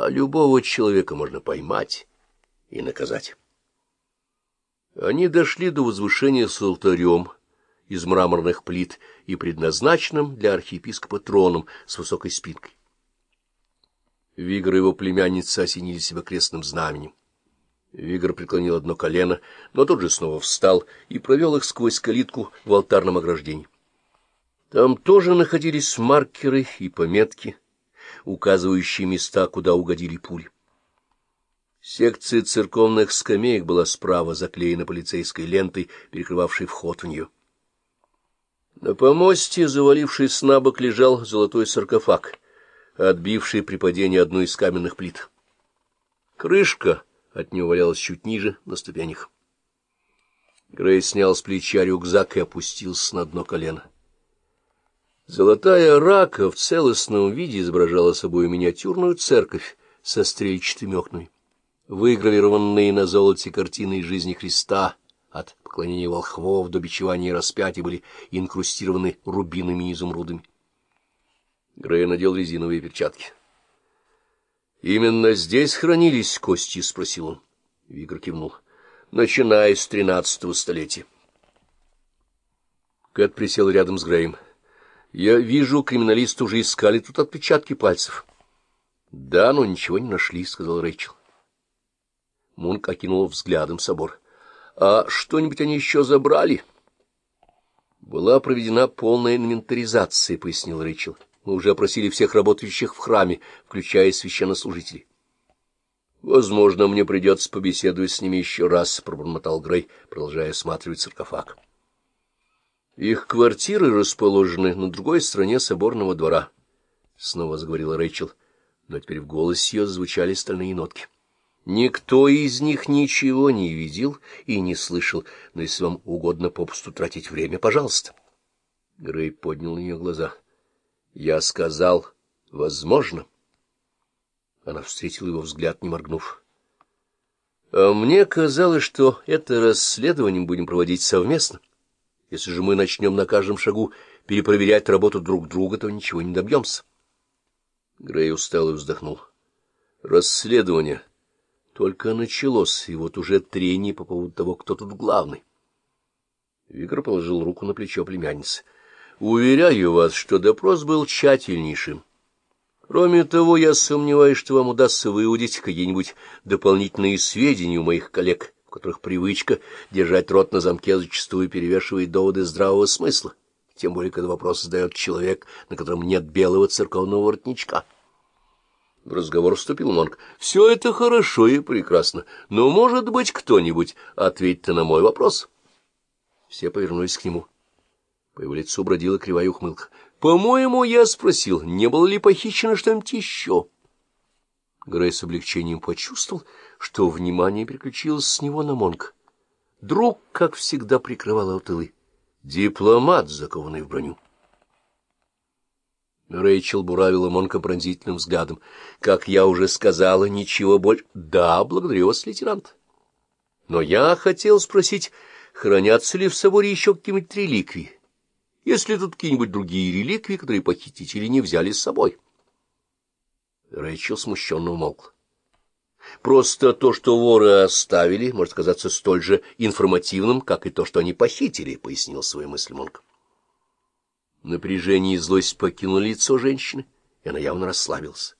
а любого человека можно поймать и наказать. Они дошли до возвышения с алтарем из мраморных плит и предназначенным для архиепископа троном с высокой спинкой. Вигр и его племянница осенили себя крестным знаменем. Вигр преклонил одно колено, но тут же снова встал и провел их сквозь калитку в алтарном ограждении. Там тоже находились маркеры и пометки, указывающие места, куда угодили пули. Секция церковных скамеек была справа заклеена полицейской лентой, перекрывавшей вход в нее. На помосте, завалившись на бок, лежал золотой саркофаг, отбивший при падении одну из каменных плит. Крышка от него валялась чуть ниже, на ступенях. Грей снял с плеча рюкзак и опустился на дно колено. Золотая рака в целостном виде изображала собой миниатюрную церковь со стрельчатыми окнами выгравированные на золоте картины из жизни Христа, от поклонения волхвов до бичевания распятия, были инкрустированы рубинами и изумрудами. Грей надел резиновые перчатки. — Именно здесь хранились кости? — спросил он. Вигр кивнул. — Начиная с тринадцатого столетия. Кэт присел рядом с Греем. — Я вижу, криминалисты уже искали тут отпечатки пальцев. — Да, но ничего не нашли, — сказал Рэйчел. Мунк окинул взглядом собор. — А что-нибудь они еще забрали? — Была проведена полная инвентаризация, — пояснил Рэйчел. — Мы уже опросили всех работающих в храме, включая священнослужителей. — Возможно, мне придется побеседовать с ними еще раз, — пробормотал Грей, продолжая осматривать саркофаг. Их квартиры расположены на другой стороне соборного двора, — снова заговорила Рэйчел, но теперь в голосе ее звучали стальные нотки. — Никто из них ничего не видел и не слышал, но если вам угодно попусту тратить время, пожалуйста. Грей поднял на нее глаза. — Я сказал, возможно. Она встретила его взгляд, не моргнув. — А мне казалось, что это расследование будем проводить совместно. Если же мы начнем на каждом шагу перепроверять работу друг друга, то ничего не добьемся. Грей устал и вздохнул. — Расследование только началось, и вот уже трение по поводу того, кто тут главный. Виктор положил руку на плечо племянницы. — Уверяю вас, что допрос был тщательнейшим. Кроме того, я сомневаюсь, что вам удастся выудить какие-нибудь дополнительные сведения у моих коллег, в которых привычка держать рот на замке зачастую перевешивает доводы здравого смысла, тем более, когда вопрос задает человек, на котором нет белого церковного воротничка. В разговор вступил Монк. — Все это хорошо и прекрасно, но, может быть, кто-нибудь ответит на мой вопрос? Все повернулись к нему. По его лицу бродила кривая ухмылка. — По-моему, я спросил, не было ли похищено что-нибудь еще? Грей с облегчением почувствовал, что внимание переключилось с него на Монк. Друг, как всегда, прикрывал тылы. Дипломат, закованный в броню. Рэйчел буравила Монка пронзительным взглядом. — Как я уже сказала, ничего больше... — Да, благодарю вас, лейтенант. Но я хотел спросить, хранятся ли в соборе еще какие-нибудь реликвии? Если тут какие-нибудь другие реликвии, которые похитители не взяли с собой? Рэйчел смущенно умолкла. Просто то, что воры оставили, может казаться столь же информативным, как и то, что они похитили, — пояснил свою мысль Монк. Напряжение и злость покинули лицо женщины, и она явно расслабилась.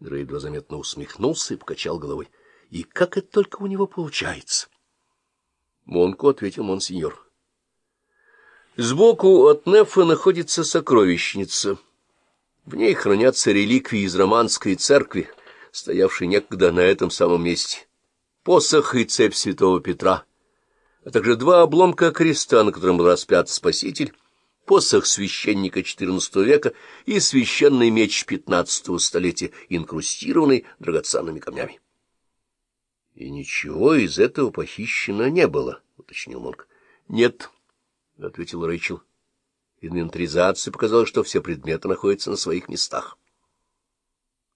Грей заметно усмехнулся и покачал головой. И как это только у него получается? Монку ответил монсеньор. Сбоку от Нефа находится сокровищница. В ней хранятся реликвии из романской церкви, стоявшей некогда на этом самом месте. Посох и цепь святого Петра, а также два обломка креста, на котором был распят Спаситель, посох священника XIV века и священный меч XV столетия, инкрустированный драгоценными камнями. — И ничего из этого похищено не было, — уточнил Монк. — Нет, — ответил Рэйчел. Инвентаризация показала, что все предметы находятся на своих местах.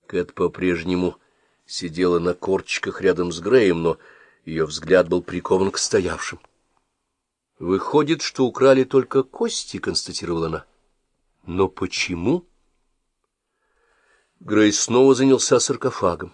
Кэт по-прежнему сидела на корчиках рядом с Греем, но ее взгляд был прикован к стоявшим. Выходит, что украли только кости, констатировала она. Но почему? Грей снова занялся саркофагом.